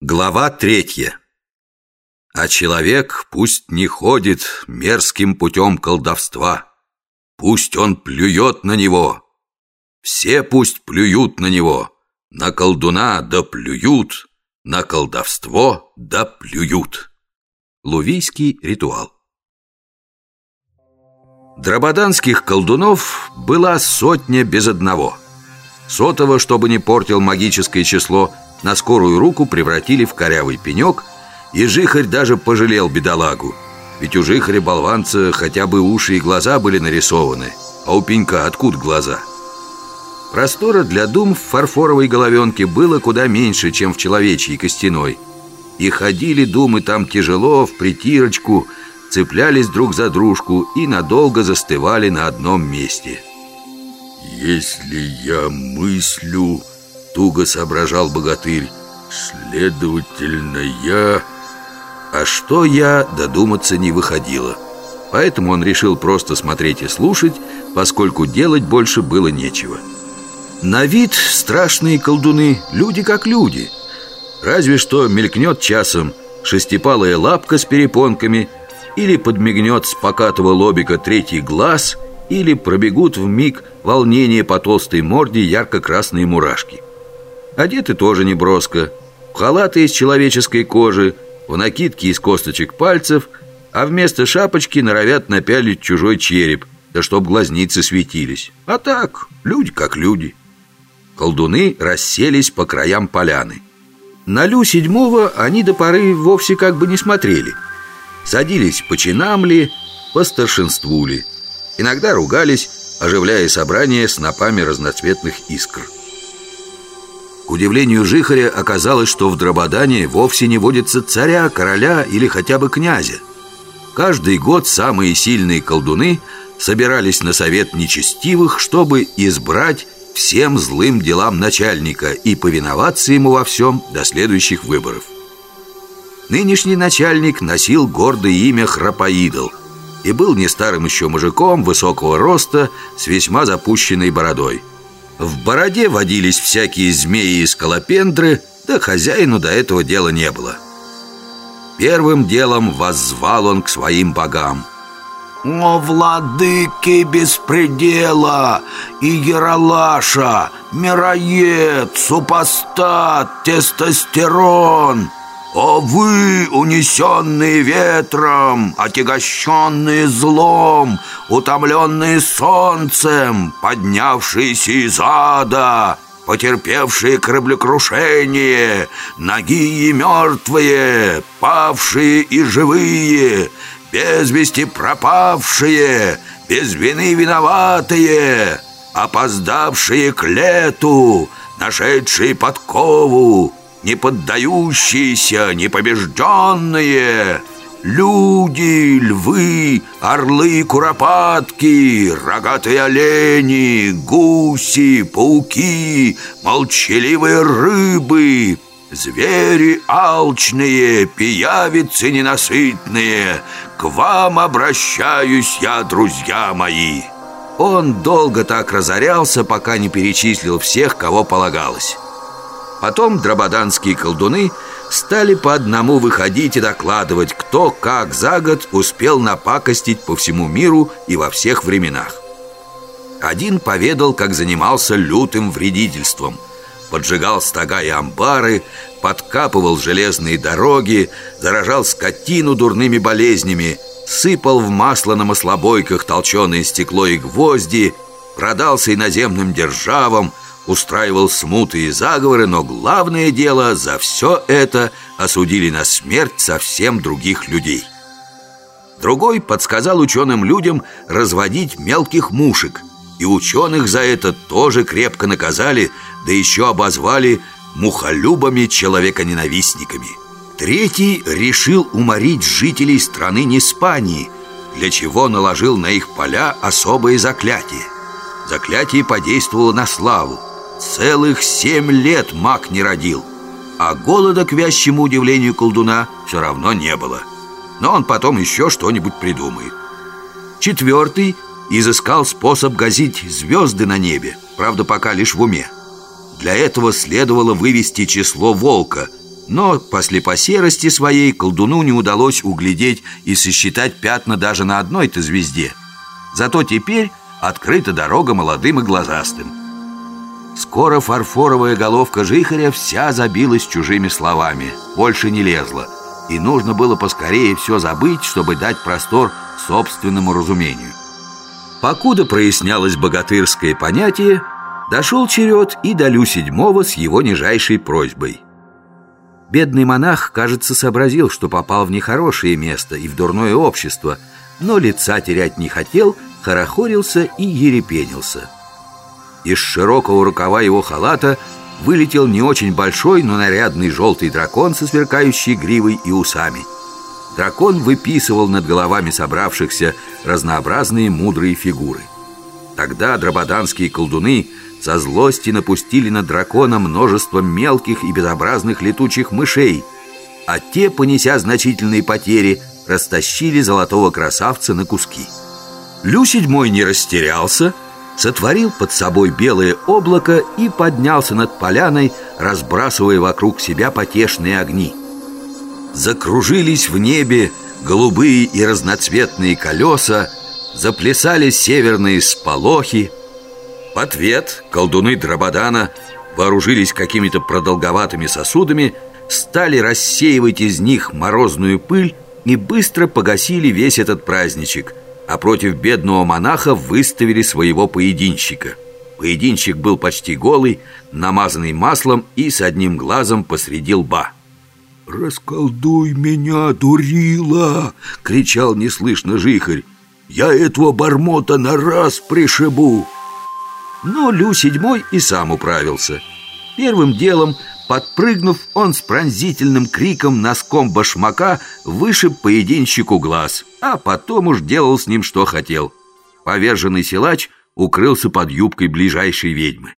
Глава третья А человек пусть не ходит мерзким путем колдовства. Пусть он плюет на него. Все пусть плюют на него. На колдуна да плюют, на колдовство да плюют. Лувийский ритуал Драбаданских колдунов была сотня без одного. Сотого, чтобы не портил магическое число, на скорую руку превратили в корявый пенек, и Жихарь даже пожалел бедолагу. Ведь у Жихаря-болванца хотя бы уши и глаза были нарисованы, а у пенька откуда глаза? Простора для дум в фарфоровой головенке было куда меньше, чем в человечьей костяной. И ходили думы там тяжело, в притирочку, цеплялись друг за дружку и надолго застывали на одном месте. «Если я мыслю...» Туго соображал богатырь Следовательно, я... А что я, додуматься не выходило. Поэтому он решил просто смотреть и слушать Поскольку делать больше было нечего. На вид страшные колдуны, люди как люди. Разве что мелькнет часом шестипалая лапка с перепонками Или подмигнет с покатого лобика третий глаз Или пробегут в миг волнение по толстой морде ярко-красные мурашки. Одеты тоже не броско Халаты из человеческой кожи В накидке из косточек пальцев А вместо шапочки норовят напялить чужой череп Да чтоб глазницы светились. А так, люди как люди. Колдуны расселись по краям поляны. На Лю седьмого они до поры вовсе как бы не смотрели. Садились по чинам ли, по старшинству ли Иногда ругались, оживляя собрание снопами разноцветных искр к удивлению Жихаря оказалось, что в Драбадане вовсе не водится царя, короля или хотя бы князя. Каждый год самые сильные колдуны собирались на совет нечестивых, чтобы избрать всем злым делам начальника и повиноваться ему во всем до следующих выборов. Нынешний начальник носил гордое имя Храпоидол и был не старым еще мужиком высокого роста с весьма запущенной бородой. В бороде водились всякие змеи и скалопендры, да хозяину до этого дела не было. Первым делом воззвал он к своим богам. «О, владыки беспредела и Яралаша, мироед, супостат, тестостерон!» О вы, унесенные ветром, отягощенные злом, утомленные солнцем, поднявшиеся из ада, потерпевшие кораблекрушение, ноги и мертвые, павшие и живые, без вести пропавшие, без вины виноватые, опоздавшие к лету, нашедшие подкову, не поддающиеся, непобежденные. Люди, львы, орлы, куропатки, рогатые олени, гуси, пауки, молчаливые рыбы Звери алчные, пиявицы ненасытные. К вам обращаюсь я, друзья мои. Он долго так разорялся, пока не перечислил всех, кого полагалось Потом драбаданские колдуны стали по одному выходить и докладывать, кто как за год успел напакостить по всему миру и во всех временах. Один поведал, как занимался лютым вредительством. Поджигал стога и амбары, подкапывал железные дороги, заражал скотину дурными болезнями, сыпал в масло на маслобойках толченое стекло и гвозди, продался иноземным державам, устраивал смуты и заговоры, но главное дело за все это осудили на смерть совсем других людей. Другой подсказал ученым людям разводить мелких мушек, и ученых за это тоже крепко наказали, да еще обозвали мухолюбами-человеконенавистниками. Третий решил уморить жителей страны Неспании, для чего наложил на их поля особое заклятие. Заклятие подействовало на славу. Целых семь лет маг не родил А голода, к вящему удивлению колдуна, все равно не было. Но он потом еще что-нибудь придумает. Четвертый изыскал способ газить звезды на небе Правда, пока лишь в уме. Для этого следовало вывести число волка Но после посерости своей колдуну не удалось углядеть и сосчитать пятна даже на одной-то звезде. Зато теперь открыта дорога молодым и глазастым Скоро фарфоровая головка жихаря вся забилась чужими словами. Больше не лезла. И нужно было поскорее все забыть, чтобы дать простор собственному разумению. Покуда прояснялось богатырское понятие Дошел черед и до Лю седьмого с его нижайшей просьбой. Бедный монах, кажется, сообразил, что попал в нехорошее место и в дурное общество Но лица терять не хотел, хорохорился и ерепенился Из широкого рукава его халата вылетел не очень большой, но нарядный желтый дракон со сверкающей гривой и усами. Дракон выписывал над головами собравшихся разнообразные мудрые фигуры. Тогда драбаданские колдуны со злости напустили на дракона множество мелких и безобразных летучих мышей А те, понеся значительные потери, растащили золотого красавца на куски. Лю седьмой не растерялся Сотворил под собой белое облако и поднялся над поляной, разбрасывая вокруг себя потешные огни. Закружились в небе голубые и разноцветные колеса Заплясали северные сполохи. В ответ колдуны Драбадана вооружились какими-то продолговатыми сосудами Стали рассеивать из них морозную пыль И быстро погасили весь этот праздничек А против бедного монаха выставили своего поединщика Поединщик был почти голый, намазанный маслом и с одним глазом посреди лба «Расколдуй меня, дурила!» — кричал неслышно жихарь. «Я этого бармота на раз пришибу!» Но Лю седьмой и сам управился Первым делом, подпрыгнув, он с пронзительным криком носком башмака вышиб поединщику глаз А потом уж делал с ним что хотел. Поверженный силач укрылся под юбкой ближайшей ведьмы